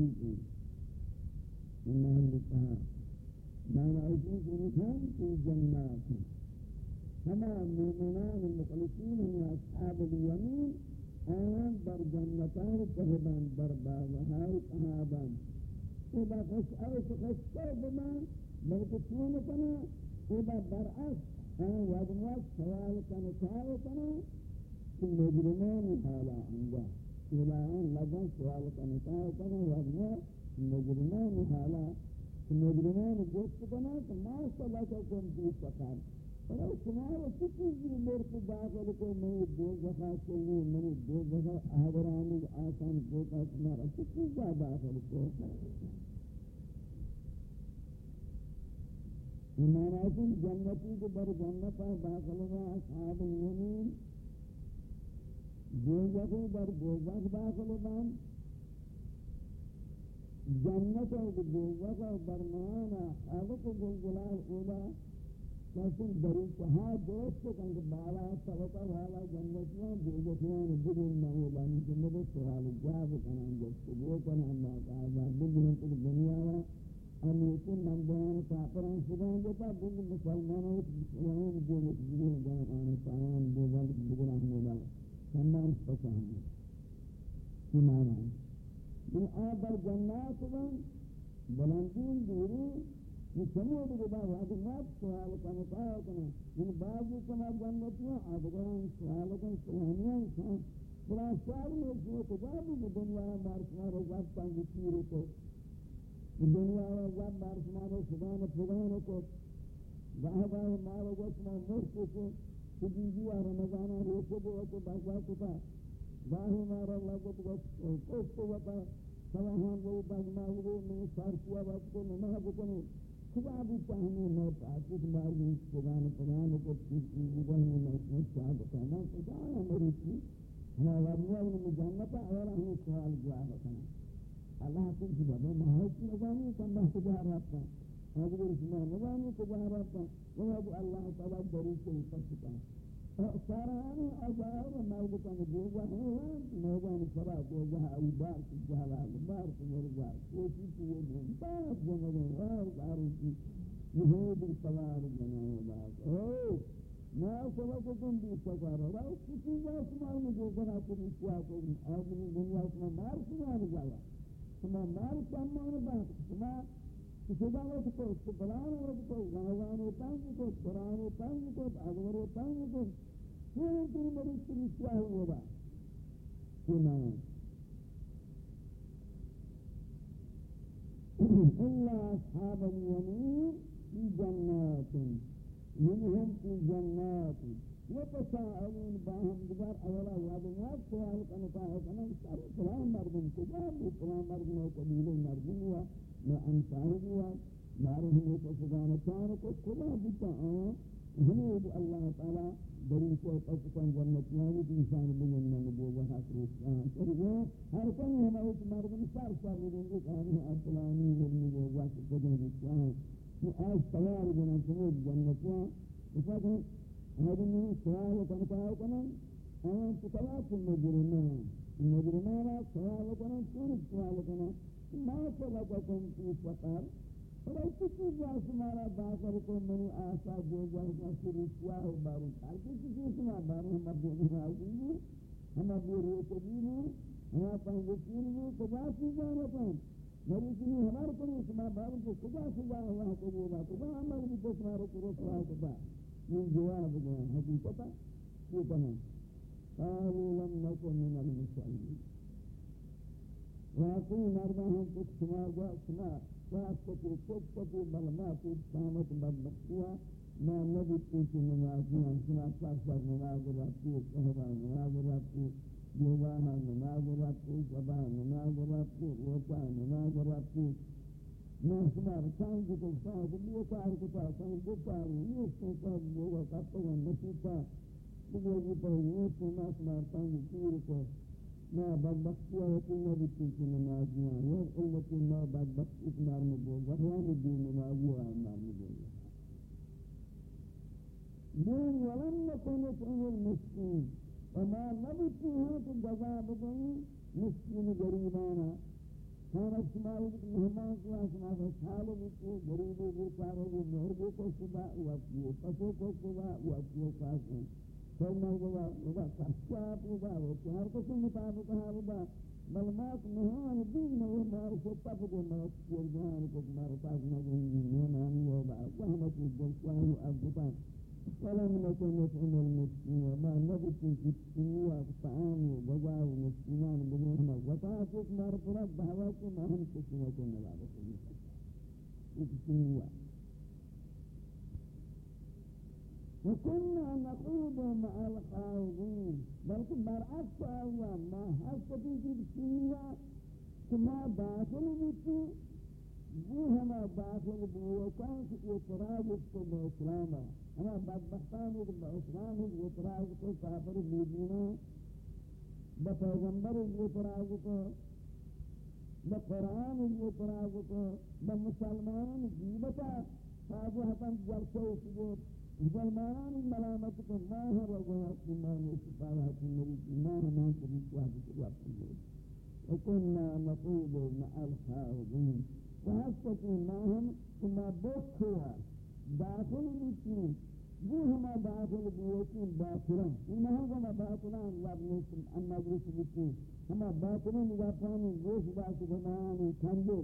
اتباع محبوب محل مانا اسی کنکھن کی جنات ہما مومنان مخلصین ہم اصحاب الیمین آیان بر جنتان کہبان بر باغہائی کہابان اذا خوش اوش خوش بلکہ چون اذا برعکس آن وزنوات سوال کنا مجرمان حالا انجا اذا لگن سوال کنا چاہو کنا وزنوات مجرمان حالا کہ مجرمان گوشت کنا کہ ما صلاة کن دیس فقار اور شمار اسی چیزی مرک داخل کو میں دو جگہ چلی میں دو جگہ آورانی آسان دیتا شمار اسی چیزا داخل کو ایمان آسان جنتی کو بر جنتا داخل ہوا اصحاب یمین دو جگہ بر دو جگہ داخل ہوا جنت و دوزخ و برمانا خالق و گلگلال اولا لیکن دری کہا دوست کو کنگ بالا طبقہ والا جنتیاں دوزخیاں بدر نہولا نکن نبی سوال جاب کنان جس کو کنان باقا بدر تک دنیا وا ان یکن من بیان کافران شدان جتا بگ مسلمانوں مسلمان جو مجبور جان آنے پایان دو وقت بدر ہمولا سمان پسان ایمان آئے من آبر جنات من بلندین دوری یہ سمود کے بعد آدھے نات سوال کرنے پایا کرنے من بعضی کنا جنت جنتیاں آدھگران سوال کرنے سوانیاں انسان قرآن سوال میں جو کجا بھی دنیا مارسمار وقت پانگی چیرے کو دنیا وقت مارسمار سبان پران کو گاہ گاہ مارو گوشنا مرکو کو کجی جی آ رمضانہ روکو کو تو بازا کتا گاہی مارا لگت گوشت کو وطا سواہاں وہ بازما ہوئے میں سارسیا بات کو نمہ بکنو خدا بھی چاہنے میں پاکت مارگی سبان پران کو چیزی بہنی میں اس چاہ بکانا خدا ہے میری چیز ہمیں وضوہ میں جانتا اور ہمیں سوال جواب بکانا اللہ کو جب میں محیط نظامی کم بہت جا رہا تھا حضر اسمہ نظامی کو جا رہا تھا وہ اللہ تعالیٰ دری سے اوپر سارانی اجار مالکان دیگا ہیں میدان سرا دیگا ایبار کی جہلال بار کی کوشی کی یہ دن بات جنگلے اور دارو یہود سوار جنائے بات او ما سبق تم بھی سفر رہا کسی بات مار میں جو بنا کو کیا کو آدمی دنیا میں مار سنا جایا تمہارا مار کم بات تمہارا خدا وقت کو بلان وقت کو غازان تنگ کو قرآن تنگ کو ادور تنگ کو پوری پوری مری پوری کیا ہوگا سنا إلا أصحاب اليمين في جنات منهم في جنات يتساءلون باهم بجار أولا وادنات سوال سؤال كنتاه كنا سلام مردم كجاب سلام مردم وقبيل مردم ما انفعه هو معروف ہے کہ سبحان تعالی کو کلا بتا ہمیں اللہ تعالی بری کو پسند جنت میں بھی إنسان بننے میں وہ وہ حق اور وہ ہر کوئی ہم اس مردوں سر سر دیں کہ ہم اپلانی میں وہ وہ بدن چاہے کہ اس سوال بنا تو جنت میں فقط ہم سوال کرتا ہے کہ ہم تو کلا تم مجرمان مجرمان سوال کرنا پورا سوال کرنا ما سبقكم في سقر اور کسی جاس مارا باقر کو منی آسا جو جاس نصر اسواہ بارو ہر کسی چیز میں بارو ہم اب دینے آئی ہیں ہم اب یہ روح کبھی ہیں ہم اب پہنگتین ہیں کجا چیزاں رکھیں میری کنی ہمار کنی اس میں بارو کو کجا سجا اللہ کو بولا کجا ہمار بھی کس مارو کو رسوا کجا یہ جواب دیں حقیقتا یہ کہیں قالوا لم نكن من المسلمين واقعی مردہ ہم کچھ شمار گا شما واسطہ کو کچھ کو بلما کو سامت بدبختیا ما نبی کی نمازی ہم شما ساسا نماز رکھتی کہوا نماز رکھتی دیوانا نماز رکھتی جبا نماز رکھتی روچا نماز رکھتی میں شما رکھان کی تو صاحب لیے کار کو پاس ہم کو پار یہ تو کا وہ کا تو نسیتا بگوی پر یہ تو ما شما رکھان کی کو ما بدبختی ہوتی نہ بیتی کی نمازیاں یہ علت ما بدبخت اتمار میں بول وحوان الدین نمازی و امار میں بول دین ولن نکن اتعین المسکین وما نبیتی ہیں کہ جزا بگئی مسکین گریبانا كانت سماوي مهمان کو اسما حال بھی غریب بھی چارے بھی مہر کو صبح و پسو کو صبح و پاس کوئی نہ ہوگا کیا ہوگا وہ ہر کو مطابق ہے ہوگا بل مات مهان دين ما ما شطف ما يرجعان كما رفعت نجم من أن يوضع وهمة الجنسان وأبطان ولم نكن نطعم المسكين وما نبت في السنوة الطعام وجزاء المسكينان بدونهما وطاعتك ما رفضت بهواك ما هم تسنوة كنا بعد في السنوة وكنا نقود مع الخائضين بلکہ برعکس آیا ما حسدی کی بسینا کما داخل بیتی وہ ہما داخل بوکان کی اعتراض کو اسلام ہما بدبختان کو با اسلام اعتراض کو کافر بیدینا با پیغمبر اعتراض کو با قرآن اعتراض کو با مسلمان جیبتا فاجہتا جرسو سبوت مسلمان ملامت کو نہ ہے رضا ایمان استفادہ مرید ایمان ما کریم واحد کو اپنے وكنا نقود مع الخائضين وحسكي معهم كما بكوا. داخل بيتين وہ ہما داخل بیوتین باطلان. انہا ہما باطلان وابنیسم اما گروس بیتین ہما باطلان وابنیسم گوش باطل بنانی کندو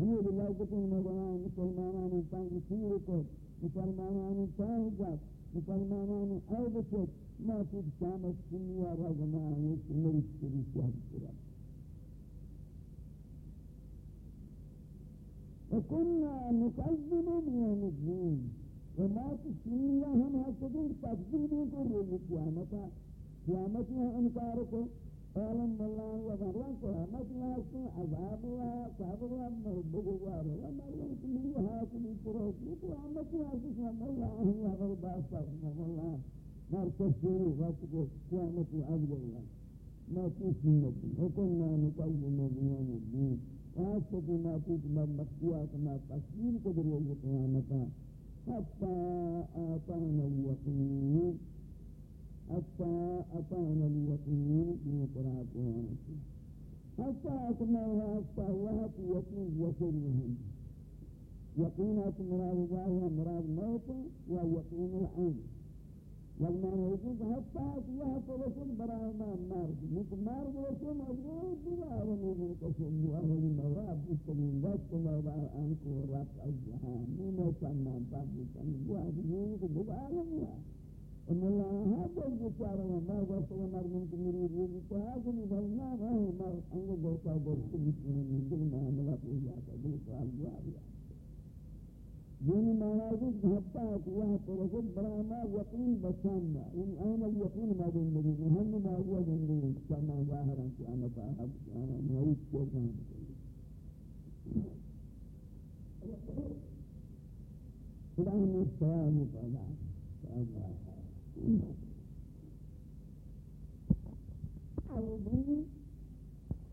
ہمیں بلاکتین مدنان مسلمانان پانگ سیر کو مسلمانان تاہجات مسلمانان عیبتت ما تود شامت سنیا رغمان مرید شریف یاد کرا وكنا نكذب بيوم الدين وما تسمية هم هكذا تكذيب يقول القيامة قيامتها انكاركم قالن الله وبرن قیامت واسطے عذاب ہوا صبر ہوا بگوار ہوا مرن کی ہاتھ میں کرو کی قیامت واسطے اللہ ہوا اور باسا اللہ مر تشیر وقت کو قیامت عذاب ما في سنة وكنا نقيم بيوم الدين واسطة ما كنت مبقيات ما تسليم قدر يوم القيامة حتى آتانا اليقين حتى أتانا اليقين من قراءة حتى أتناها حتى وهب يقين وسرهم يقينات مراد الله مراد موت ويقين العين والمعنى يقول حتى وهب رسول براء ما مرد. مثل مرد رسول مجرد بلا رمي قسم وأهل المواب السليم ذات موضع أنك ورب الجهان من سنة بابي سنة وهذه يقول بلا رمي ان الله هذا الجسار ما وصل مر من تمرير وهذا بلنا ما هو مر ان جوتا جوتا من دون ما لا پوجا کا جوتا الجواب دین معنی حتى هو ترجم براما يقين بسنا ان اين اليقين ما بين الذين هم ما هو من كما ظاهرا انا فاهم انا مريض كذا إلى أن السلام عليكم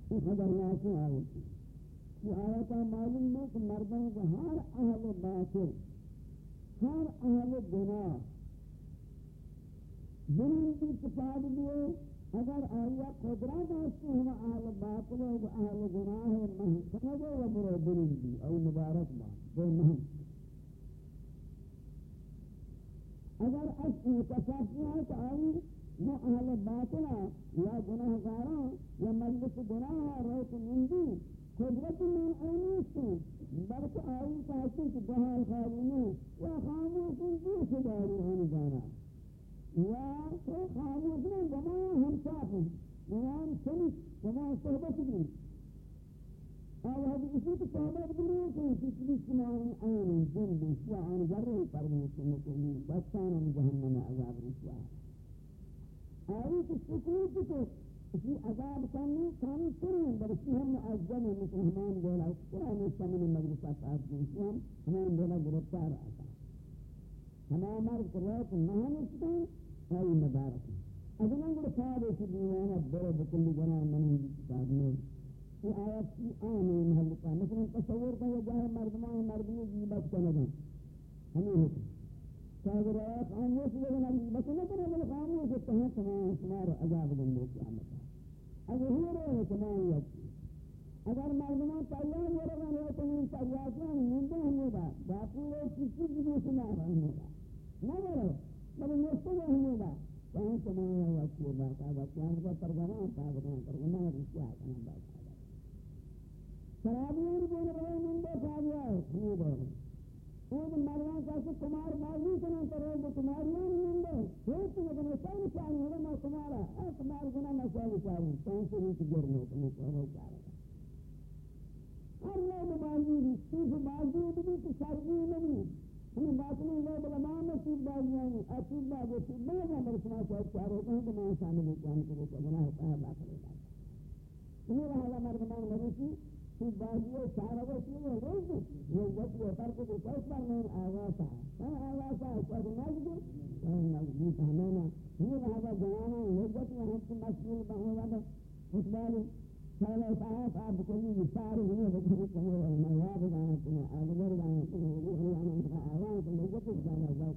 خبرناک آیت یہ آیت معلوم ہے کہ مردوں کو ہر اہل باطل ہر اہل گناہ جنہوں کی کتاب دیے اگر آیا قدرت ہے ہم اہل باطل و اہل گناہ محسنہ و برو برندی او مبارک با دو محسن اگر اس متصفیات آئی، وہ اہل باطلہ یا گناہ گارا یا مجلس گناہ روت مندی، قدرت من اینیستی بلکہ آئی کہتے کہ بہال خالینی یا خاموش دوش داری ہم جانا یا خاموش میں بمان ہم صاف ہیں بمان سنس بمان صحبت بھی اور ہم اسی تو صحبت بھی نہیں کہ کسی بھی سنائی آن جن بھی شیع آن جرے پر بھی سنکلی بستانا جہنم عذاب رسوا آئی کہ سکوت تو اسی عذاب کرنے کام کریں برسی ہم عزم مثل ہمان دولا قرآن سمن مجلسہ پاس جنسی ہم ہمان دولا گرفتار آتا ہمان مرد روت مہن اسکن آئی مبارک اگر ہم گرفتار اسی دیوانا برو بکلی گناہ منہی کتاب میں یہ آیت کی آنے محل کا مثلا تصور کا یہ جاہے مردمان مردمی جیبت کنگا ہمیں ہوتا شاگر آیت خاموش لگن بس نہ کرے بل خاموش تہاں تمام شمار عذاب دن دے قیامت اگر ہو رہے ہیں تمام یکی اگر مردمان تیار یرگان یکنین تیاریان منده همیدا باپوی چیزی دیگه شما همیدا نمیرو بلی نسته همیدا کہیں سمایا وقتی باقا بچیان کو پرگران پاکتان پرگران رشیہ کنن باقا شرابیان بین رہے منده کھایا خود خود مردان کسی کمار بازی کنن تو روز کماریان منده هیچ نکنه سال چاری هره ما کمارا ہے۔ کمار کنن ما سال چاری پانچ روز گرنه کنه سال چاری ہر لوگ بازی صرف بازی بھی تو شرعی جی نہیں ہمیں باطنی لوگ علماء میں صرف بازیاں ہیں۔ اصول بازی صرف بازی ہیں برسنا چاہت چار ہوتے ہیں تو میں شامل جان کرے تو بنا ہوتا ہے۔ باطنی بازی یہ رہا مردمان مریسی صرف بازی ہے چار اگر چیز ہے روز یہ جب یہ پر کو کوئی پر نہیں آغاز ہے میں آغاز ہے کوئی نجد نجد ہمیں یہ رہا جوانا یہ جب یہ ہم مسئول بہنے والا فٹبال فلا يتعاف عبد كل يسار من يذكر كل المواد عن كنا أدبر عن كنا يغني عن كنا أعوان كنا يجب أن يزاق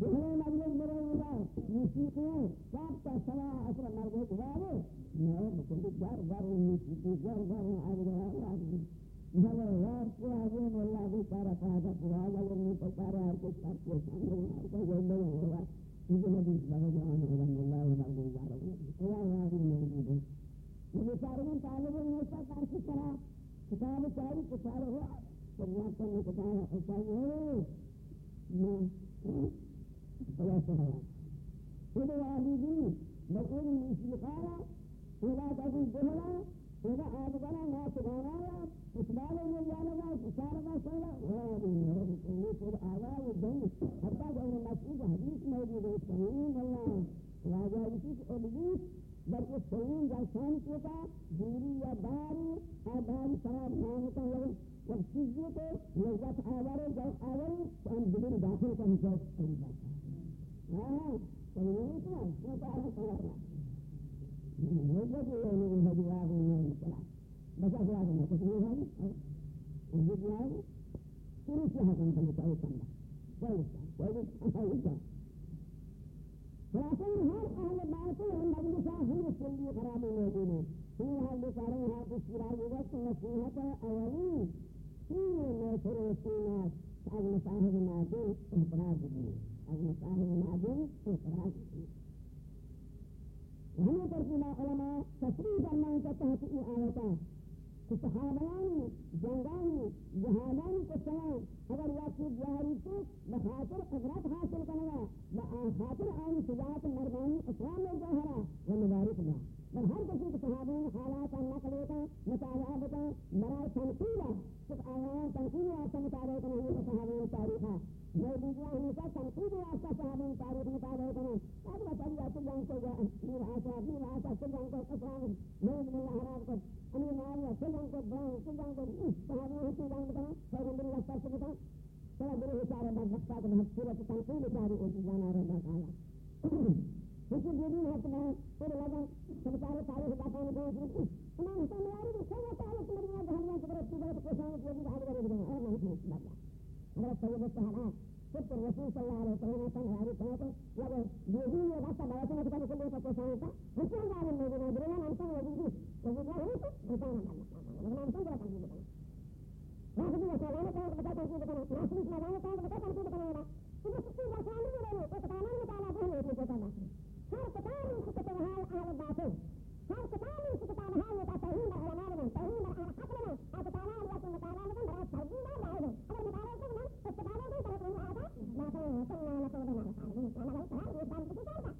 دهنا مجلس برای الله موسیقی سب تا سلا اصل مرد کواره نه بکن در در موسیقی در در عبد الله نظر یار کو آگے مولا بھی سارا پاجا پورا اگر نہیں تو ہر کچھ کر کے سامنے ہر کو جوڑ ہوگا یہ نبی صلی اللہ علیہ وسلم اللہ علیہ وسلم یا یا موجود بیچاروں طالب علم کا کار طرح کتاب چاری کتاب ہوا سنیا کو نے کتاب ایسا ہے میں بڑا سہا یہ والی دی بقول موسیقارا ولا تقول جهلا ولا آدگانا ناس غانا اسبال میں جانا گا اشارہ کا سولا وہ یہ پھر آواز دن حتى کہ مسعود حدیث موجود ہے صحیح اللہ راجہ اسی ابلیس در اس سلیم جا شان کیتا دوری یا داری آدھاری شراب نامتا ہے۔ جب چیزی کو لذت آوارے، جب آوارے، تو ہم دلین داخل کا حساب کری ہاں تو یہ نہیں کہا کیوں تو آگے سوارنا لذت یہ ہے کہ ہدی آگے نہیں چلا بچا سے آگے نہیں کچھ نہیں ہے لذت یہ ہے پوری سے حکم کا مطابق کرنا لیکن ہر اہل باطل ہم مجلسہ ہم اس لیے خراب موجود ہیں ہم حال بیچارے یہاں کو شراج وقت نصیحت اولی تین میسر سینات از مصاحب نادل احتراج دی از مصاحب نادل احتراج دی ہمیں ترکیبہ علماء تصریح کرنا ہے کہ تحت ای آیتا کہ صحابیانی، جنگانی جہادانی کو سلام اگر یا چیز جہری تو بخاطر عبرت حاصل کرنا بخاطر آئی شجاعت مردانی اسلام میں جہرا وہ مبارک دا بل ہر کسی کے صحابین حالات اور نقل کا مطالعہ بتا برائے تنقیدہ صرف آیان تنقید واسطہ مطالعہ کرنا یہ صحابین تاریخ ہے۔ یہ دیجیے ہمیشہ تنقید واسطہ صحابین تاریخ مطالعہ کرنا اب بتائیے آپ جان کو میر آسا میر آسا سل جان کو اسلام نہیں من حرام کو امیر معاویہ سل جان کو بران سل جان کو صحابین ہستی جان بتا خیر من اللہ سے بتا چلا بڑے بیچارے بس بخشا بہت صورت تنقید بیچاری ہوتی جانا رہا تعالیٰ اسی دین ہے کہ پورے لگن سمجھارے تاریخ باتوں میں کوئی امام حسین یاری بھی سوا تعالیٰ کی مریا کی طرف کی طرف کوشاں کی بھی حاضر کر دیں اور نہیں سمجھ بات سید الصحابہ سب رسول صلی اللہ علیہ وسلم کا یاری کہا تو لگے یہ یہ راستہ بڑا سے نکال کے لے کوشاں کا حسین دار میں بھی بڑا نام سے وہ بھی وہ بھی ہے تو حسین نام نام سے بڑا کام ہے راجی نے کہا بتا تو بتا راجی نے کہا نے کہا بتا تو بتا تو اس کی بات نہیں ہے وہ تو تعالیٰ نے تعالیٰ نہیں پوچھا ہر کتاب کی کتاب ہے اہل باطل ہر کتاب کی کتاب ہے یہ توحید علماء نے توحید حق نے اور کتاب ہے یہ مطالعہ میں بڑا توحید ہے لاحظ اگر مطالعہ کرنا تو کتاب ہے طرف نہیں آتا ما تو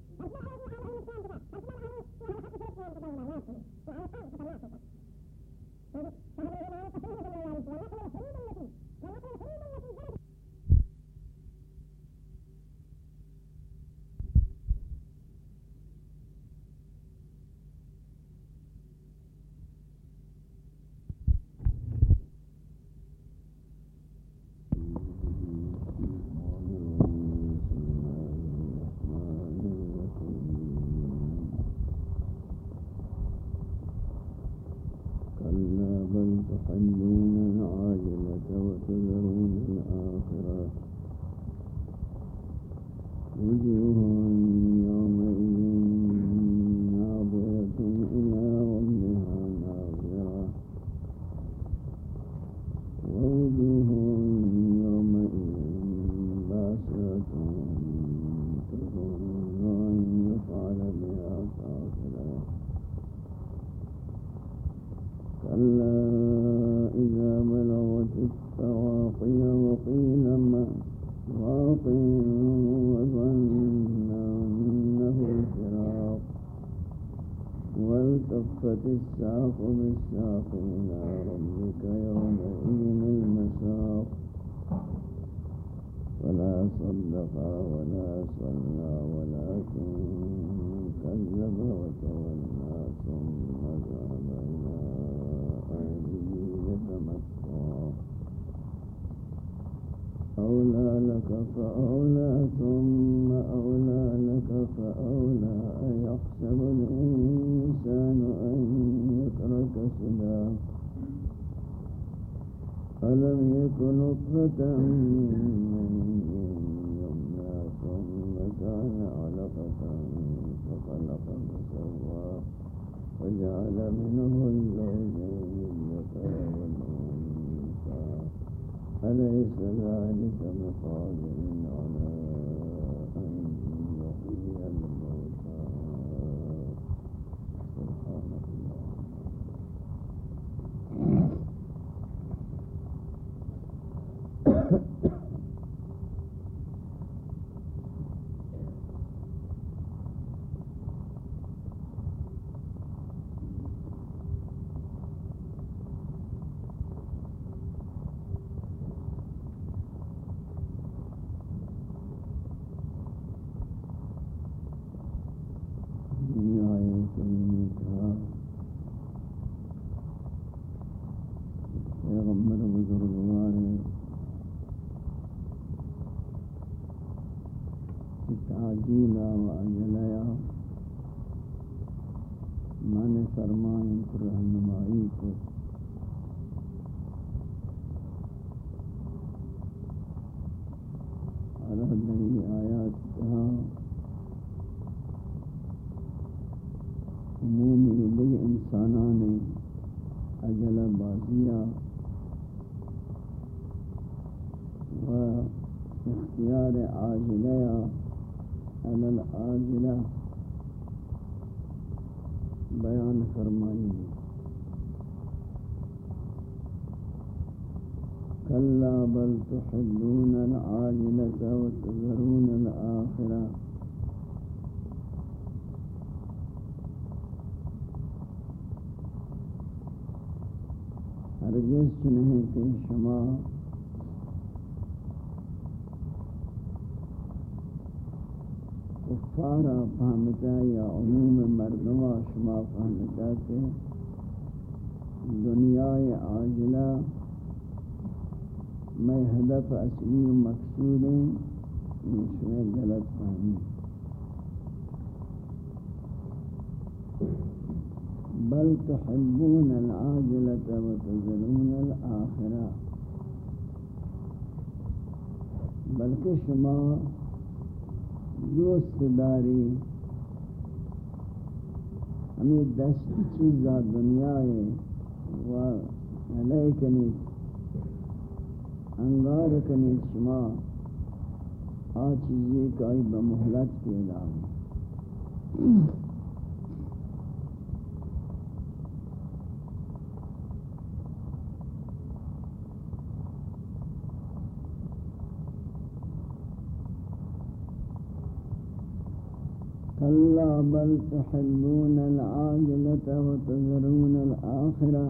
mm-hmm. فرمائیں فرمان رہنمائی کو على دری آیات کا عمومی دیگر انسانان اجل بازیہ و اختیار عاجلہ علی العاجلہ بیان فرمائی۔ كلا بل تحبون العاجلة وتذرون الآخرة۔ ہرگز نہیں کہ شما کفارا فهمتا یا عموم مردما شما فهمتا کہ دنیای عاجلہ میں ہدف اصلی و مقصود ہیں اس میں غلط فہمی بل تحبون العاجلة وتذرون الآخرة. بلکہ شما دوست داری. ہمیں دست چیزا دنیا ہے. و علیہ کنی انگار کنی شما. آ چیزی کائی بمحلت کے علاوہ كلا بل تحبون العاجلة وتذرون الآخرة.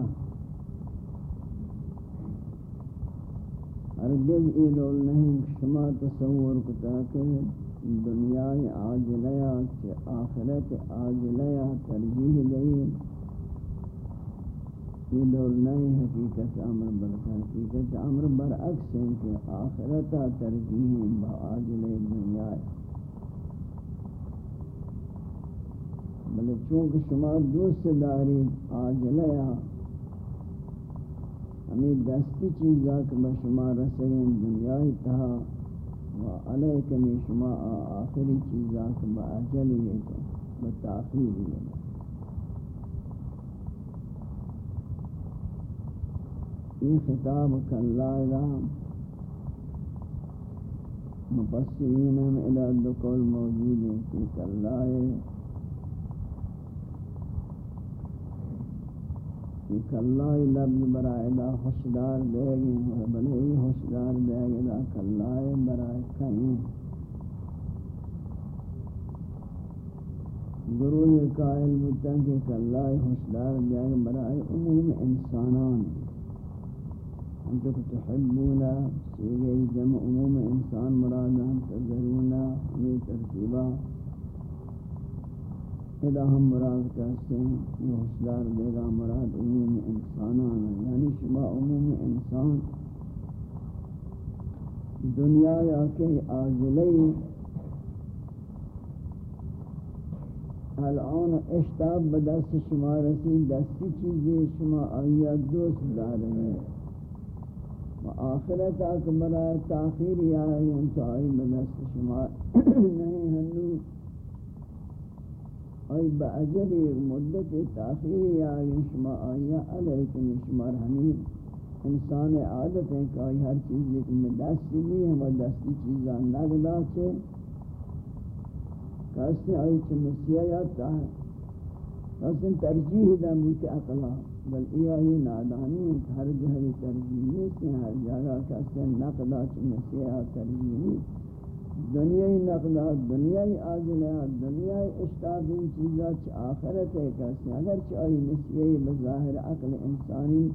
ہرگز ای رول نہیں شما تصور کتا کہ دنیای عاجلیا کہ آخرت عاجلیا ترجیح دئی یہ رول نہیں حقیقت امر بلکہ حقیقت امر برعکس ہے کہ آخرتا ترجیح با عاجل دنیای بلے چونکہ شما دوست داری آجلیا ہمیں دستی چیزا کہ بشما رسگیں دنیای تہا و علیکنی شما آخری چیزا کہ بآجلی ہے تو بتاخیری ہے یہ خطاب کاللہ الہم مفسرین ہم الہ دکول موجود ہیں کہ کاللہ ہے کہ اللہ لفظ برائے دا خوشدار دے گی بلے ہی خوشدار دے گی، دا کلائے برائے کہیں۔ گروہ قائل بودتا کہ اللہ حسدار بیاگ برائے عموم انسانان۔ انتو تحبونا سیگئی جمع عموم انسان مرادا تذرونا ہمیں ترتیبہ۔ ادا ہم مراد کہتے ہیں، یہ حسدار دے گا مراد عموم انسانان یعنی شما عموم انسان دنیا یا کہ آزلی الان اشتاب بدست شما رسی دستی چیزی شما آیا دوست دارے ہیں و آخرت اکبر تاخیر یا انتو آئی بدست شما نہیں ہنو ای با اجل مدت تاخیر یا شما آیا علیکن شما ہمیں انسان عادت ہے کہ آئی ہر چیز ایک میں دست لی ہم دستی چیزاں نگدا چھے۔ کسی آئی چھے مسیحیات ہے۔ کسی ترجیح دا موت اقلا، بل ای آئی نادانی ہر جہری ترجیح نہیں، ہر جگہ کسی نقدا چھے مسیحیات ترجیح نہیں۔ دنیای نقلات دنیای آجلات دنیای اشتابین چیزات چھ آخرت ہے کسی اگر چاہی نسیئی بظاہر عقل انسانی،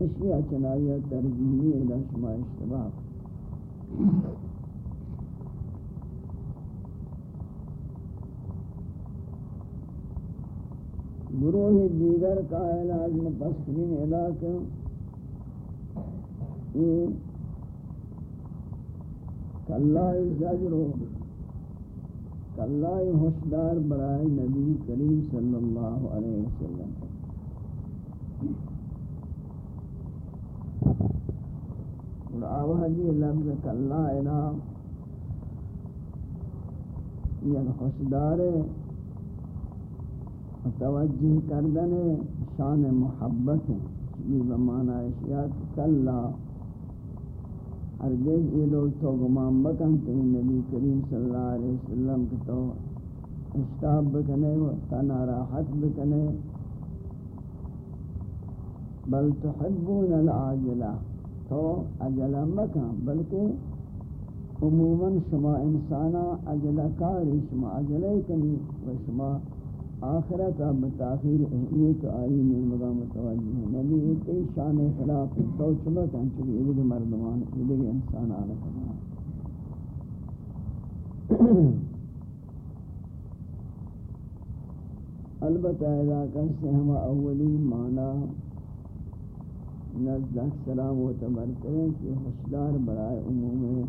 اشیاء چنائیہ ترجیحی الہ شما اشتباق. گروہ دیگر کا علاج مفسرین علاقہ یہ کلائے زجر و کلائے حسدار برائے نبی کریم صلی اللہ علیہ وسلم۔ اور آوہدی لفظ کلائے نا یک یعنی حسدار توجہ کردن شان محبت ہے یہ بمعنی اشیات کلائے ہرگز یہ لوگ تو گمان بکن تو نبی کریم صلی اللہ علیہ وسلم کے تو اشتاب بکنے و تنا راحت بکنے۔ بل تحبون العاجلہ تو عجلہ مکن، بلکہ عموماً شما انسانا عجلہ کاری، شما عجلہ کنی و شما آخرت اب تاخیر اہمیت آئی میں مگا متوجہ ہے۔ نبی ایتی شان خلاف تو چبا کن چلی ادھگ مردمان ادھگ انسان آلہ کرنا البتہ اذا کہتے ہم اولی معنی نزد اکسلام و تبرتریں کہ حسدار برائے عموم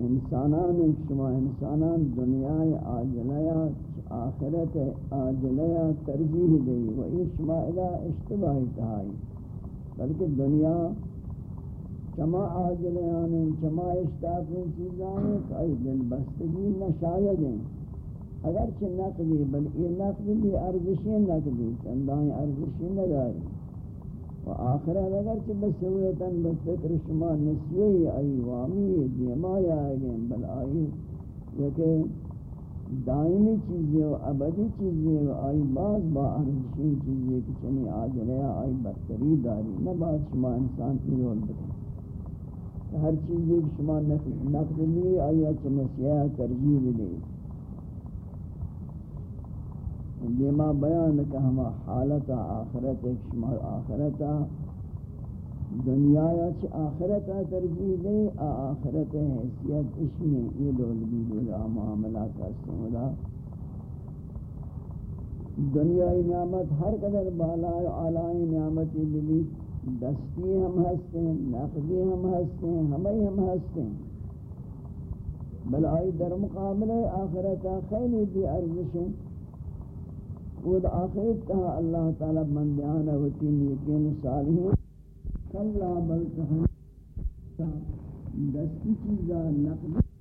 انسانان ایک شما انسانان دنیا آجلیات آخرت آجلیا ترجیح دی و این شمائلہ اشتباہی تہائی بلکہ دنیا چما آجلیان چما اشتاقین چیزان کئی دل بستگی نشاید ہیں۔ اگرچہ نقدی، بل یہ نقد بھی ارزشی نقدی چندائیں ارزشی نداری و آخرت اگرچہ بسویتاً بفکر شما نسیہی آئی وامی دیمائی آئیں بل آئی، یکہ دائمی چیزیں و ابدی چیزیں و آئی بعض با ارزشین چیزیں کہ چنی آجلیا آئی برتری داری. نہ بعض شما انسان کی رول بکن. ہر چیزیں کہ شما نقد لی آئی اچھا نسیہ ترجیح لی دیما بیان کہ ہما حالت آخرت ایک شما آخرت آخرت دنیا یا چھ آخرت ترجیح دے آخرت حیثیت، اس میں یہ دول بھی دولا معاملہ کا سمولا دنیای نعمت ہر قدر بالا آلائی نعمتی بھی دستی ہم ہستے ہیں، نقدی ہم ہستے ہیں، ہمیں ہم ہستے ہیں۔ بل آئی در مقابلہ آخرت خیلی بھی ارزشیں وہ آخرت کہا اللہ تعالی بندیانا ہوتی نیکین صالحین کلا بل تحن دستی چیزا نقد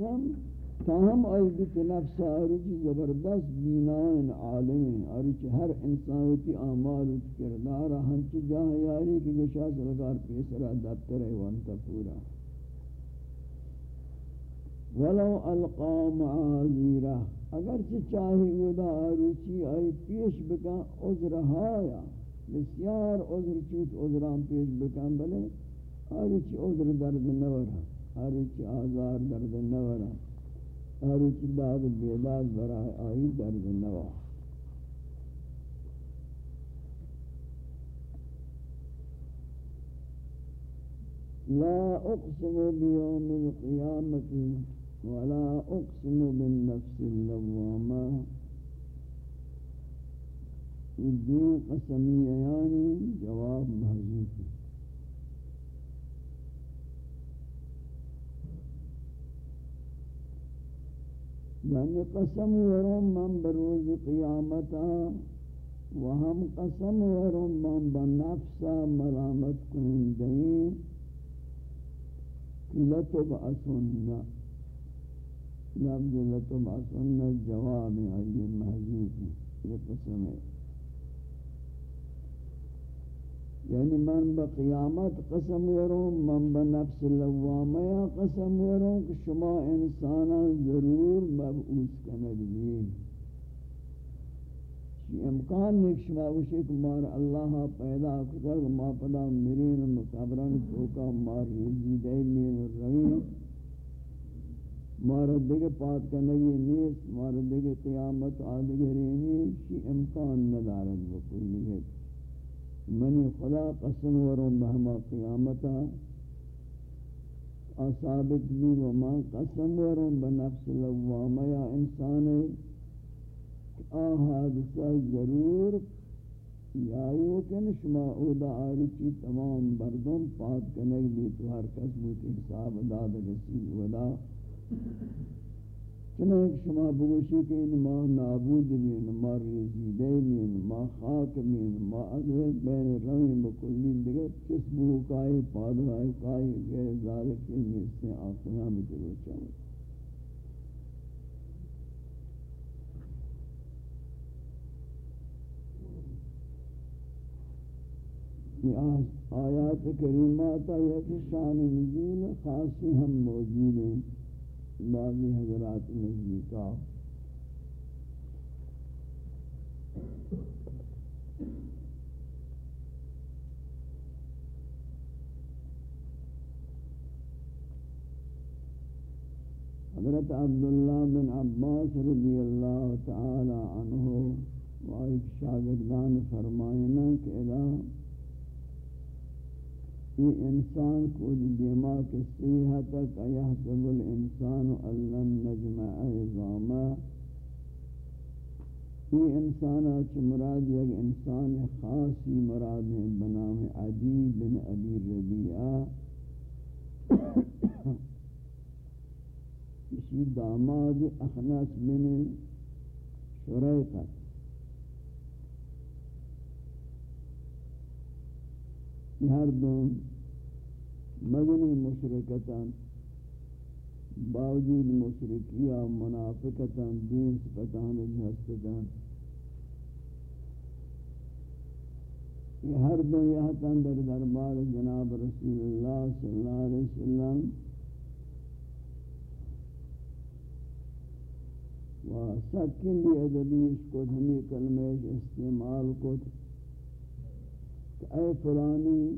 ہم تاہم آئی بیت نفس آرچی زبردست بینائن عالمین آرچی ہر انسان ہوتی آمال ہوتی کردارا ہنچی جاہ یاری کی گشا سلگار پیسرا دبتر ہے وانتا پورا۔ ولو القا معاذیرہ اگرچہ چاہی ودا آرچی آئی پیش بکا عذرہایا بسیار عذر چوت عذران پیش بکن، بلے آرچی عذر درد نورا۔ آرچی آزار درد نورا آرچی داد بیداد برای آئی درد نورا. لا اقسم بيوم القيامة ولا اقسم بالنفس اللوامة دو قسمی یعنی جواب محضوب یعنی قسم ورم من بروز قیامتا و ہم قسم ورم من بنفسا ملامت کنندین لتبعثن لفظ لتبعثن جواب آئی محضوب یہ قسم ہے یعنی من با قیامت قسم وروں من با نفس لوامہ یا قسم وروں کہ شما انسانا ضرور مبعوث کنگ بھی یہ امکان نہیں کہ شما وشی کہ مار اللہ پیدا کر ما پدا مرین مقابران توکا مار ریزی دے مین روین مار دیگے پات کنگی نیست مار دیگے قیامت آدگری نیست یہ امکان ندارد بکلیت منی خدا قسم ورم بہما قیامتا اصابت بھی وما قسم ورم بنفس لواما یا انسان آہادثہ ضرور یایو کن شما اودا آرچی تمام بردم پات کنگ بھی تو ہر کس بوتی حساب داد رسید ودا چنانکہ شما بگوشی کہ ان ما نابود مین، ما ریزیدے مین، ما خاک مین، ما اگر بین روی بکلی دیگر کس بوکائی پادوائی کائی غیر ذالک ان سے آخرہ میں جلو چاہوں۔ یہ آیات کریمات یک شان نزول خاصی ہم موجود ہیں۔ بعضی حضرات نزدیکا حضرت عبداللہ بن عباس رضی اللہ تعالی عنہ و ایک شاگردان فرمائنا کہ اذا یہ انسان کو دیما کے صحت کا یحسب الانسان اللہ نجمع عظاما یہ انسان اچ مراد یک انسان خاصی مراد ہے بنام عدی بن ابی ربیعہ اسی داماد اخنس بن شریقت ہر دون مدنی مشرکتاں، باوجود مشرکیہ منافقتاں، دین سپتان جہستتاں یہ ہر دو یہاں در دربار جناب رسول اللہ صلی اللہ علیہ وسلم و سکن بھی ادبیش کو ہمیں کلمہ استعمال کو اے فلانی،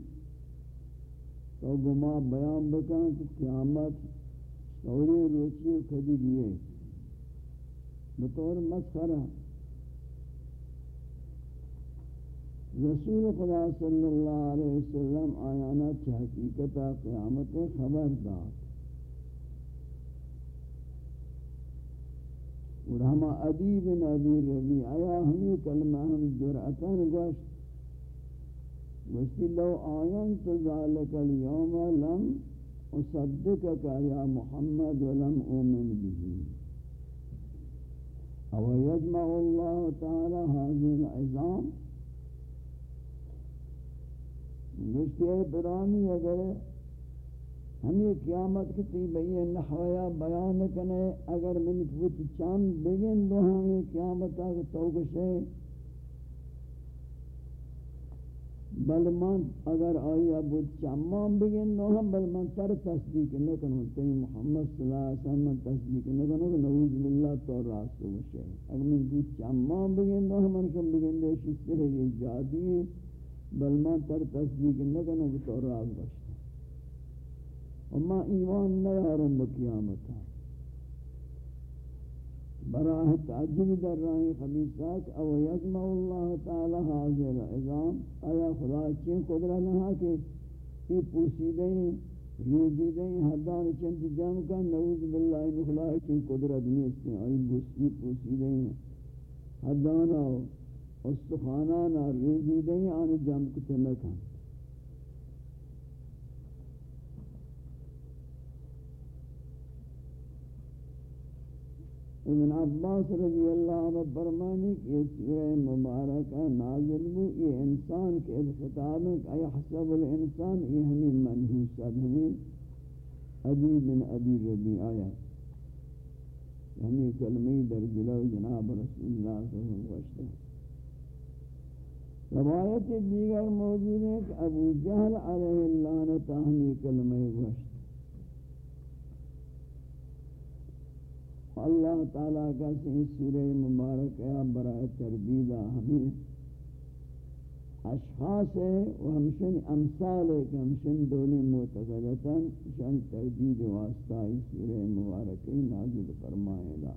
تو گما بیان بکن کہ قیامت سوری روچی کدی گئے۔ بطور مسخرہ، رسول خدا صلی اللہ علیہ وسلم آیانا چھ حقیقتا قیامت خبر داد۔ اور ہما عدیب نبی ربی آیا ہمیں کلمہ ہم جرعتان گوشت وشتی لو آینت ذالک اليوم لم اصدقك یا محمد ولم اومن به. او یجمع اللہ تعالی هذه العظام. وشتی اے برامی اگر ہمیں قیامت کی تیبئی نحویا بیان کنے اگر من پوچھ چاند بگن دو ہمیں قیامت آگے توقشے بل من اگر آئی ابو چمان بگن نو ہم بل من تر تصدیق نکنو تین محمد صلی اللہ علیہ وسلم تصدیق نکنو نعوذ باللہ تو راست وشے اگر من دو چمان بگن نو ہم انکم بگن دے شسر یہ جادوی، بل من تر تصدیق نکنو تو راست وشے اما ایمان نیارم بقیامتا براہ تعجب در رہے خبیصات او یجمع اللہ تعالی حاضر. العظام آیا خدا چین قدرت نہا کہ یہ پوسیدہ ہیں ریزیدہ ہیں حدان چند جمع کا نعوذ باللہ نخلا چین قدرت نہیں اس نے آئی بوسی پوسیدہ ہیں حدانا استخانانا ریزیدہ ہیں آنے جمع کتنکا ابن عباس رضی اللہ عنہ فرمانی کہ سورہ مبارکہ نازل ہو یہ انسان کے خطاب ہے کہ یحسب الانسان یہ ہمیں منحوس ہمیں ابی بن ابی ربی آیا۔ ہمیں کلمی در جلو جناب رسول اللہ صلی اللہ علیہ وسلم روایت دیگر موجود ہے کہ ابو جہل علیہ اللعنت ہمیں کلمہ گوشت اللہ تعالیٰ کا سی سورہ مبارک ہے برائے تربیدہ ہمیں اشخاص ہے وہ ہمشن امثال ہے کہ ہمشن دولی معتقدتا شن تربید واسطہ ہی سورہ مبارک نازل فرمائے گا۔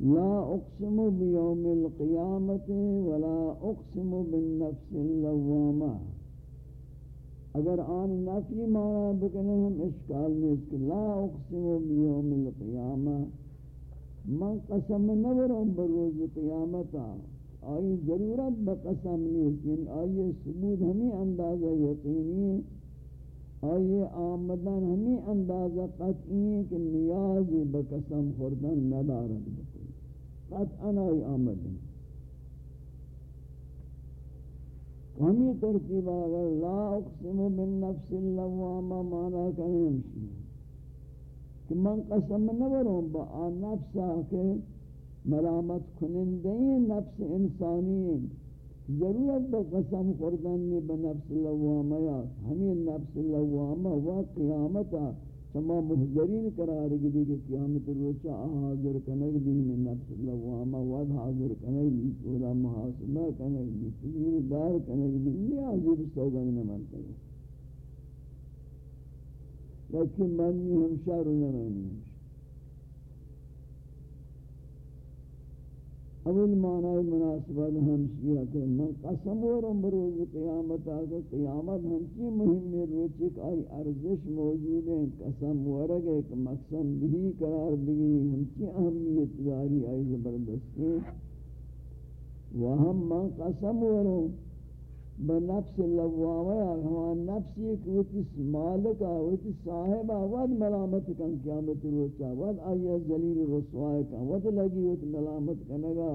لا اقسم بیوم القیامت ولا اقسم بالنفس اللوامہ۔ اگر آن نفی مانا بکنے ہم اشکال میں اس لا اقسم بیوم القیامہ من قسم نورم بروز قیامتا. آئی ضرورت بقسم نیست. یعنی آئی ثبوت ہمیں اندازہ یقینی. آئی آمدن ہمیں اندازہ قطعی کہ نیاز بقسم خوردن ندارد بکل قطعا آئی آمدن. ہمیں ترتیب اگر لا اقسم بالنفس اللوامہ مانا کریں ہمشی کہ من قسم نوروں با آن نفسا کہ ملامت کنندیں نفس انسانی ضرورت با قسم خوردنی بنفس اللوامہ یا. ہمیں نفس اللوامہ و قیامتا شما محضرین قرار گیدی کہ قیامت روچہ حاضر کنگ بھی من نفس لوامہ ود حاضر کنگ بھی اولا محاسبہ کنگ بھی تجیر دار کنگ بھی لیازی بستوگن نمان کنگ. لیکن منی ہمشہ رو نمانی ہمشہ اول معنی مناسبت ہمشیہ کہ من قسم ورم بروز قیامت آگے، قیامت ہمچی مہم روچ ایک آئی ارزش موجود ہے قسم ورگ ایک مقسم بھی قرار بھی ہمچی اہمیت داری آئی زبردستی۔ وہم من قسم ورم بنفس اللوامہ ہمان نفسی ایک ویتی مالکا ویتی صاحبہ ود ملامت کن قیامت روچا ود آئی ذلیل رسوائے کن؟ ود لگی ویتی ملامت کنگا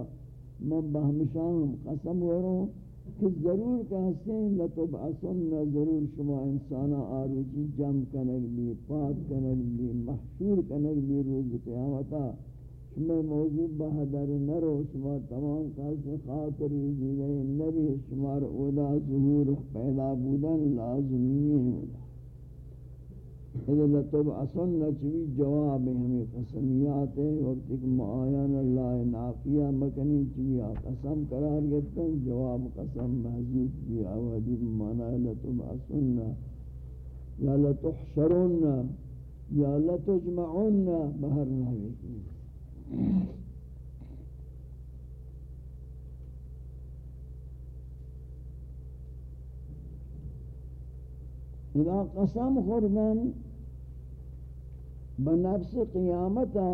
من بہمشاہم قسم وروں کہ ضرور کہ حسین لتبعثن ضرور. شما انسانا آروچی جم کنگ بھی پاک کنگ بھی محشور کنگ بھی روز قیامتا شما موضوع بہدر نرو شما تمام قلس خاطری دیگئے نبی شما اولا ظہور پیدا بودن لازمی اولا اذا لطب اصن نچوی جواب ہمیں قسمیات ہے وقت ایک معاین اللہ نافیہ مکنی چوی قسم قرار گتا جواب قسم محضوب بھی آوازی بمانا لطب اصن یا لتحشرن یا لتجمعن بہر نحوی کی اذا قسم خوردن بنفس قیامتا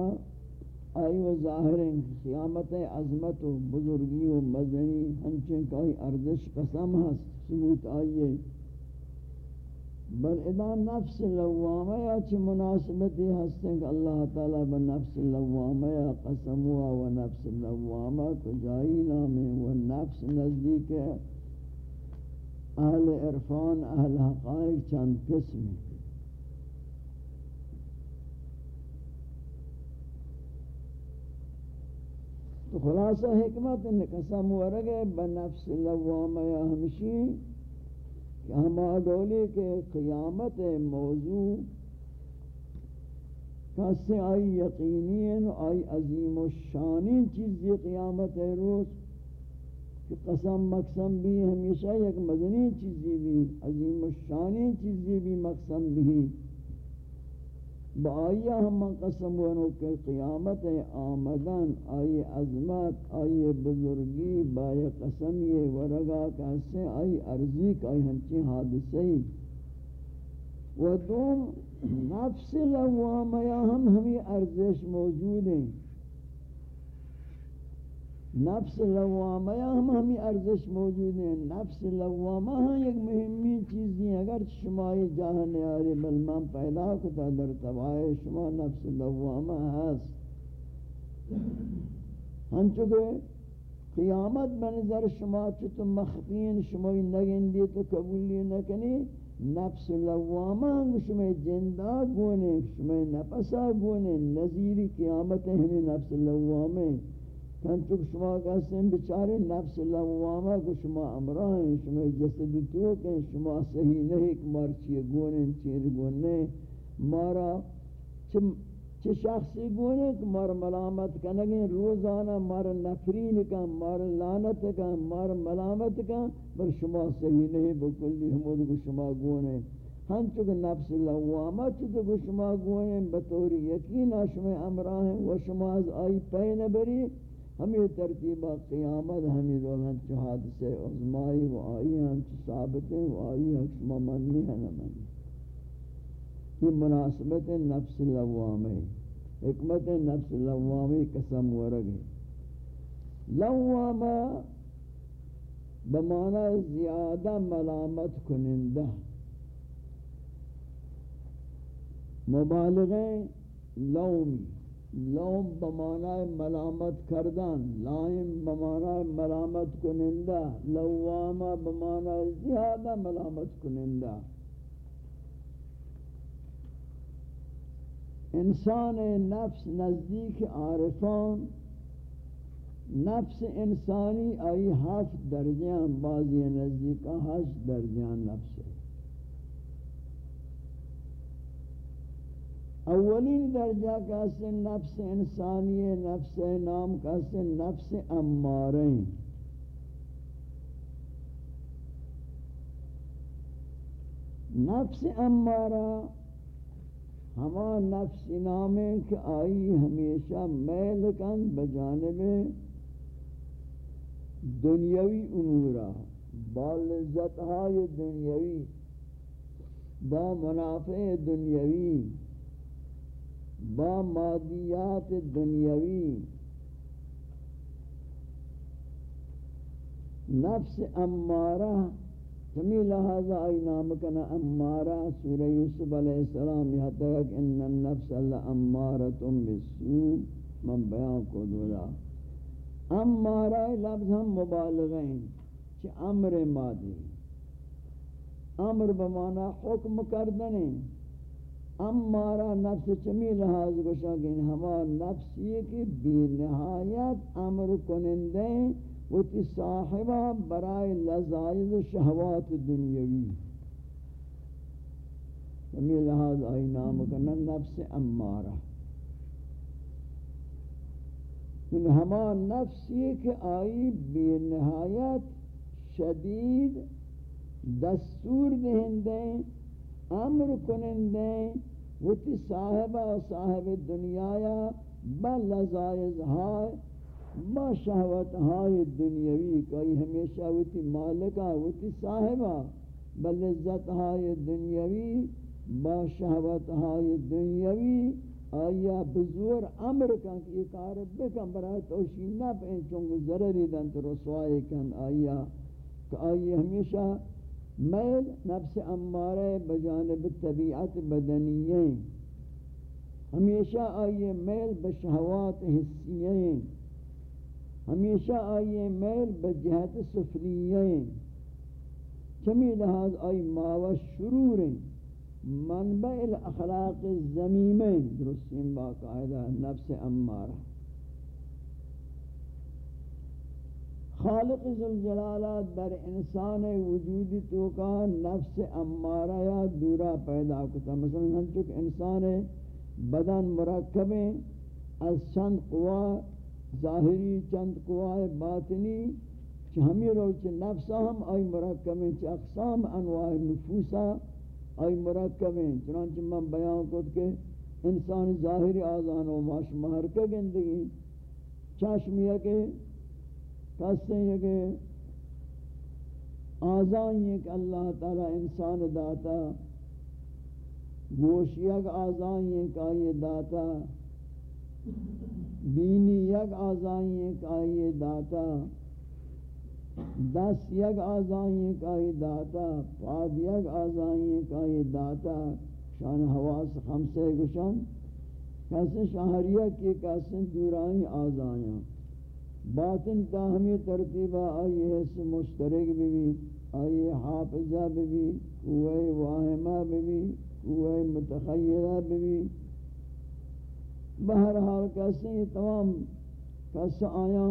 آئی و ظاہر قیامت عظمت و بزرگی و مزنی ہنچن کوئی ارزش قسم ہے ثبوت آئیے بل اذا نفس لوامہ یا چھ مناسبتی ہستیں کہ اللہ تعالیٰ بنفس لوامہ یا قسم ہوا و نفس لوامہ کو جائی و نفس نزدیک ہے۔ اہل عرفان، اہل حقائق چند قسم تو خلاصہ حکمت ان قسم ورگے بنفس لوامہ یا ہمشی کہ ہما کے قیامت موضوع کسی آئی یقینی آئی عظیم و شانی چیزی قیامت روز کہ قسم مقسم بھی ہمیشہ یک مدنی چیزی بھی، عظیم و شانین چیزی بھی، مقسم بھی۔ با آیا ہم قسم ونو کہ قیامت آمدن، آئی عظمت، آئی بزرگی بائی قسم یہ ورگا کہسے آئی عرضی کا ہنچی حادثی و دوم نفس لوامہ ہم ہمیں ارزش موجود ہیں۔ نفس لوامہ ہم ہمیں ارزش موجود ہیں نفس لوامہ ہاں ایک مہمی چیز چیزی اگر شما یہ جاہ نیاری بلمان پیدا کتا در تبائے شما نفس لوامہ ہست ہم چکے قیامت بنظر شما چت مخفین، شما نگن دی تو قبولی نکنی. نفس لوامہ شما جندہ گونے شما نفسا گونے نظیر قیامت ہمیں نفس لوامہ چنچک شما کہستیں بچارے نفس لوامہ کو شما امرائیں شما جسد توکیں شما صحیح نہیں کمار چیئے گونے چیر گونے مارا چھ شخصی گونے کمار ملامت کنگیں روزانہ مارا نفرین کن مارا لانت کن مارا ملامت کن بر شما صحیح نہیں بکلی حمود کو شما گونے ہن چک نفس لوامہ چک کو شما گونے بطور یقین شما امرائیں و شما از آئی پین بری ہمیں ترتیبہ قیامت، ہمیں دولن چو حادثے عظمائی و آئی ہم چو ثابتیں و آئی ہم چو منی ہے نمانی یہ مناسبت نفس لوامی حکمت نفس لوامی قسم ورگ ہے۔ لواما بمعنی زیادہ ملامت کنندہ۔ مبالغیں لومی۔ لوم بمانای ملامت کردن، لائم بمانای ملامت کنندہ لواما بمانای زیادہ ملامت کنندہ انسان نفس نزدیک عارفان، نفس انسانی آئی ہفت درجیاں بعضی نزدیک ہشت درجیاں نفس. ہے اولین درجہ کا سے نفس انسانی نفس نام کا سے نفس اماریں نفس امارہ، ہما نفس نام کہ آئی ہمیشہ میل کن بجانب دنیاوی امورہ بالزت های دنیاوی، با منافع دنیاوی۔ با مادیات دنیاوی. نفس امارہ سمی لہذا آئی نام کنا امارہ، سورہ یوسف علیہ السلام، یہاں تک ان النفس اللہ امارتم بسو من بیان کو دولا. امارہ لفظ ہم مبالغیں چھ امر مادی. امر بمانا حکم کردنے امارا نفس چمی لحاظ گوشا کہ ہما نفس یہ کہ بی نہایت امر کنندیں وہ تی صاحبہ برائے لذائز شہوات دنیاوی چمی لحاظ آئی نام کنن نفس امارا ان ہما نفس یہ کہ آئی بی نہایت شدید دستور دہندیں امر کنندیں وتی صاحبہ صاحب دنیا بل لذائز ہائے، با شہوت ہائے دنیاوی کوئی ہمیشہ وتی مالکہ وتی صاحبہ بل لذت ہائے دنیاوی، با شہوت ہائے دنیاوی، آیا بزور امر کن کہ یہ کار بکن، برای توشی نہ پہن، چونکہ ضرری دن تو رسوائی کن، آیا، کہ آئی ہمیشہ میل نفس امارہ بجانب طبیعت بدنییں ہمیشہ آئیے میل بشہوات حسییں ہمیشہ آئیے میل بجہت سفلییں چمی لحاظ آئی ماو شرور منبع الاخلاق الزمیمین درستین باقاعدہ نفس امارہ۔ خالق ذوالجلالات در انسان وجودی تو کا نفس امارہ یا دورا پیدا کتا مثلا ہم چک انسان بدن مرکب ہیں، از چند قوا ظاہری، چند قوا باطنی چھ ہمیں روچ نفسا ہم آئی مرکب ہیں چھ اقسام انواع نفوسا آئی مرکب ہیں۔ چنانچہ من بیان کت کے انسان ظاہری آزان و ماش محرکہ گندگی، چشمیہ کے کہتے ہیں کہ آزان یہ کہ اللہ تعالی انسان داتا گوش یک آزان یہ کہ یہ داتا، بینی یک آزان یہ کہ یہ داتا، دس یک آزان یہ کہ یہ داتا، پاد یک آزان یہ کہ یہ داتا، شان حواس خمسے گشن، کیسے شہریہ کی کیسے دورائیں آزائیاں باطن تا ہمیں ترتیبہ آئی حص مشترک بھی بھی آئی حافظہ بھی بھی قوہ واہمہ بھی بھی قوہ متخیرہ بھی بھی بہرحال کیسے یہ تمام کیسے آیا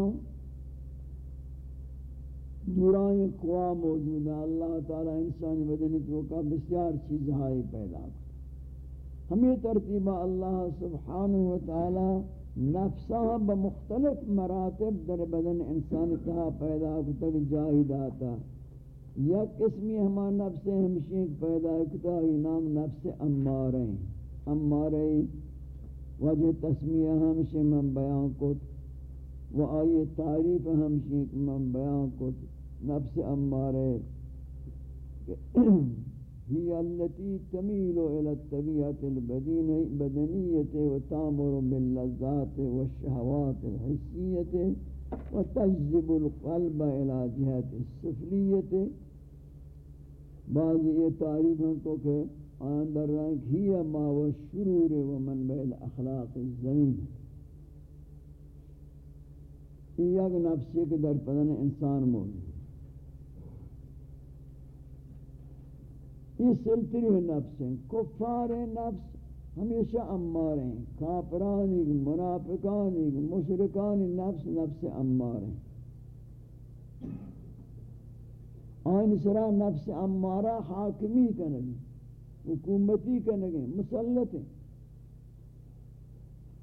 دورائیں قوا موجود ہے اللہ تعالی انسانی بدنی تو کا بسیار چیز ہائی پیدا کرتا ہمیں ترتیبہ اللہ سبحانہ وتعالی نفسا بمختلف مراتب در بدن انسان کہا پیدا کتا جاہی داتا. یا قسمی ہما نفس ہمشی پیدا کتا یہ نام نفس اماریں اماریں وجہ تسمیہ ہمشی من بیان کت و آئی تعریف ہمشی من بیان کت. نفس اماریں هي التي تميل إلى الطبيعة البدنية وتامر باللذات والشهوات الحسية وتجذب القلب إلى جهة السفلية. بعض یہ تعریف ہیں تو کہ آن در رنگ ہی ما والشرور ومنبع الاخلاق الزمین یہ نفسی کے در پدن انسان موجود یہ سلطری نفس ہیں، کفار نفس، ہمیشہ امار ہیں۔ کافرانی منافقانی مشرکانی نفس نفس امار ہیں۔ آئین سرا نفس امارہ حاکمی کنگی حکومتی کنگی مسلط ہیں۔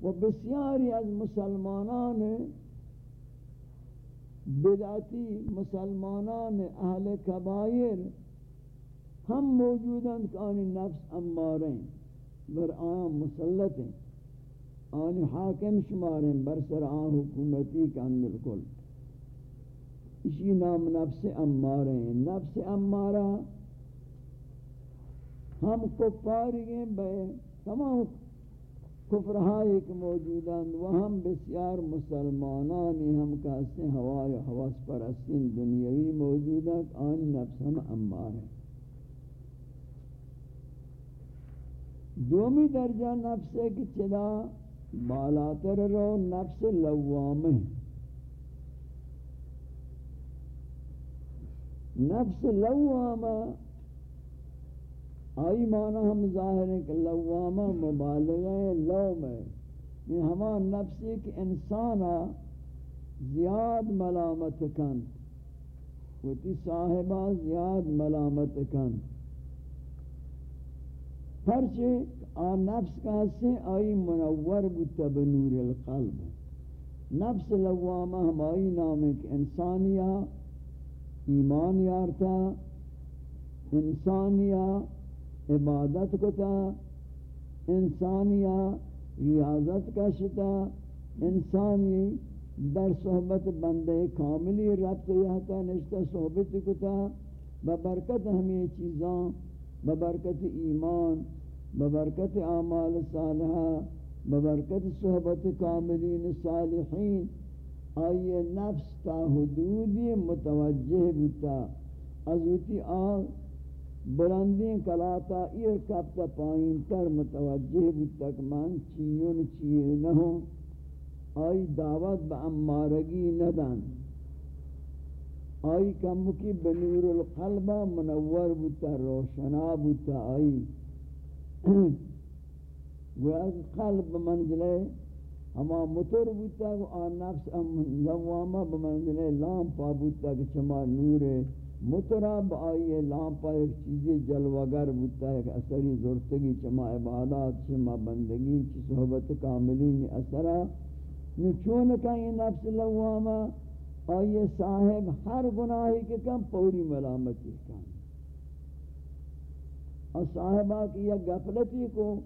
و بسیاری از مسلمانان بدعتی مسلمانان اہل کبائر ہم موجود ہیں کہ آنی نفس اماریں بر آن مسلط ہیں۔ آنی حاکم شماریں بر سر آن حکومتی کن بالکل۔ اسی نام نفس اماریں نفس امارہ ہم کفاری ہیں، بے تمام کفرہائی کے موجود ہیں۔ وہ ہم بسیار مسلمانانی ہم کہتے ہیں ہوائی حواس پرستین دنیاوی موجود ہیں آنی نفس ہم امار ہیں۔ دومی درجہ نفس ہے کہ چلا بالاتر رو، نفس لوام نفس لوام آئی معنی ہم ظاہر ہے کہ لوام مبالغہ لوم ہے۔ یہ ہما نفس ہے کہ زیاد ملامت کن۔ وہ تی صاحبہ زیاد ملامت کن۔ پرچے آ نفس کا سے آئی منور بتا بنور القلب. نفس لوامہ ہمائی نام ایک انسانیہ ایمان یارتا انسانیہ عبادت کتا انسانیہ ریاضت کشتا، انسانی در صحبت بندے کاملی ربط یہتا نشتا، صحبت کتا ببرکت ہمیں چیزاں ببرکت ایمان، ببرکت اعمال صالحہ، ببرکت صحبت کاملین صالحین. آئیے نفس تا حدودی متوجہ بتا ازوتی آن بلندین کلاتا ایر کبتا پائین تر متوجہ بتا کہ من چیون چیئے نہ ہوں. آئی دعوت با امارگی ندن. آئی کمکی بنور القلب منور بوتا روشنا بوتا آئی. گویا قلب منزلے ہما مطر بوتا گو آن نفس ام لوامہ بمنزلے لامپا بوتا کہ چما نور مطرہ بآئی لامپا ایک چیزی جلوگر بوتا ایک اثری زرتگی چما عبادات چما بندگی چی صحبت کاملین اثرہ نچون کہیں نفس لوامہ آئیے صاحب، ہر گناہی کے کم پوری ملامتی کم اور صاحبہ کی یا غفلتی کو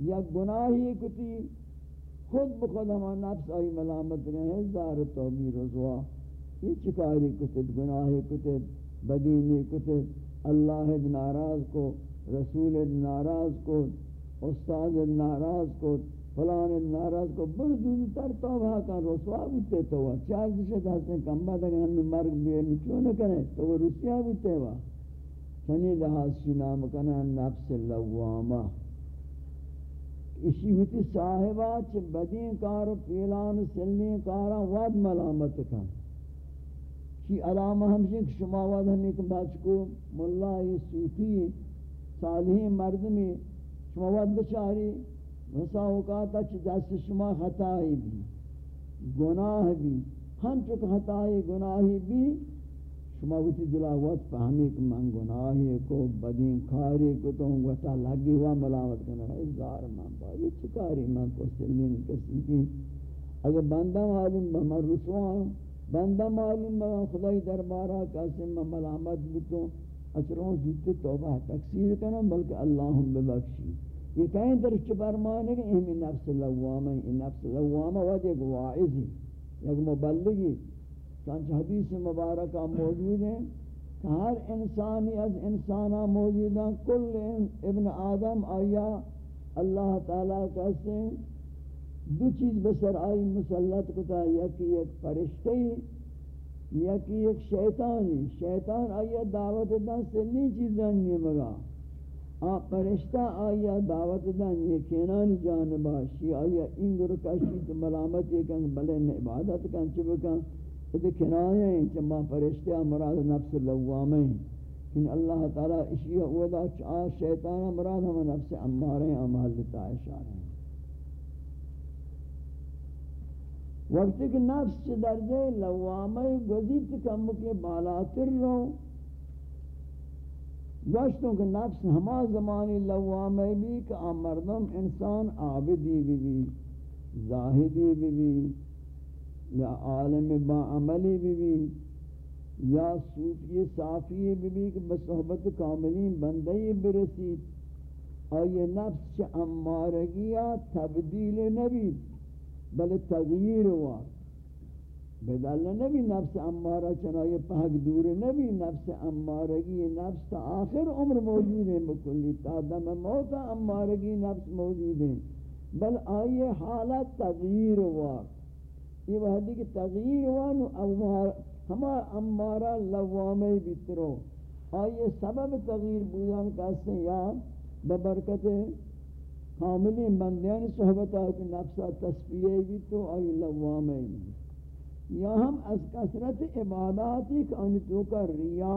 یا گناہی کتی خود بخود ہما نفس آئی ملامت رہے زار توبی، رضوا۔ یہ چکاری کتت گناہی کتت بدینی کتت اللہ ناراض کو، رسول ناراض کو، استاد ناراض کو۔ فلان ناراض کو بڑ دور تر توبہ کا رسوا بوتے تو چار دشت ہستے کم بعد اگر ہم مرگ بھی کیوں نہ کریں تو وہ رسیا بوتے وا چنی لحاظ سی نام کنا نفس لوامہ اسی ہوتی صاحبہ چھ بدین کار پیلان سلین کارا واد ملامت کن. چی علامہ ہمشہ کہ شما واد ہمیں کہ بچ کو ملا یہ صوفی صالحین مردمی، شما واد بچاری؟ وسا اوقات اچ دست شما خطائی بھی گناہ بھی ہم چک خطائی گناہی بھی شما وتی دلاوت فہمی کہ من گناہی کو بدین کاری کو تو وتا لگی ہوا ملاوت کرنا ہے زار من، با یہ چکاری من کو سلین کسی کی اگر بندہ معلوم بمر رسوا بندہ معلوم بمر خدای دربارہ کسی من ملامت بتوں اچروں زیدت توبہ تکسیر کرنا بلکہ اللہم ببخشی. یہ کہیں درش فرمانے کہ اہمی نفس لوامہ یہ نفس لوامہ وجہ ایک واعظی ایک مبلغی چانچہ حدیث مبارکہ موجود ہیں کہ ہر انسانی از انسانہ موجود ہیں کل ابن آدم آیا اللہ تعالیٰ کہتے ہیں دو چیز بسر آئی مسلط کتا یکی ایک فرشتی یکی ایک شیطانی شیطان آیا دعوت دن سے نہیں چیزیں نہیں مگا آ پرشتہ آیا دعوت دن، یہ جانبا شی آیا انگر کشی تو ملامت یہ کن، بلے عبادت کن چبکن ادھے کنایا ہیں چما پرشتہ مراد نفس لوامے ہیں۔ کہ اللہ تعالی اشیاء اولا چاہ شیطان مراد ہم نفس امارے ہیں امالتا اشارے ہیں۔ وقت کہ نفس درجے لوامے گزیت کم کے بالاتر رہو گوشتوں کہ نفس ہما زمانی لوامے بھی کہ آ مردم انسان عابدی بھی بھی، زاہدی بھی بھی، یا عالم باعملی بھی بھی، یا صوفی صافی بھی بھی کہ بصحبت کاملین بندئی برسید۔ اور یہ نفس چھ امارگیا تبدیل نبی بل تغییر ہوا۔ بدل نبی نفس امارہ چنائی پاک دور نبی نفس امارگی نفس تا آخر عمر موجود ہے بکلی تا دم موت امارگی نفس موجود ہے بل آئیے حالت تغییر ہوا یہ وحدی کہ تغییر ہوا نو ہما امارہ لوامی بیترو آئیے سبب تغییر بودان کہتے ہیں یا ببرکت کاملی بندیان صحبتہ کہ نفسہ تصفیہ بھی تو آئی لوامی بھی یا ہم از کثرت عباداتی کہ ان تو کا ریا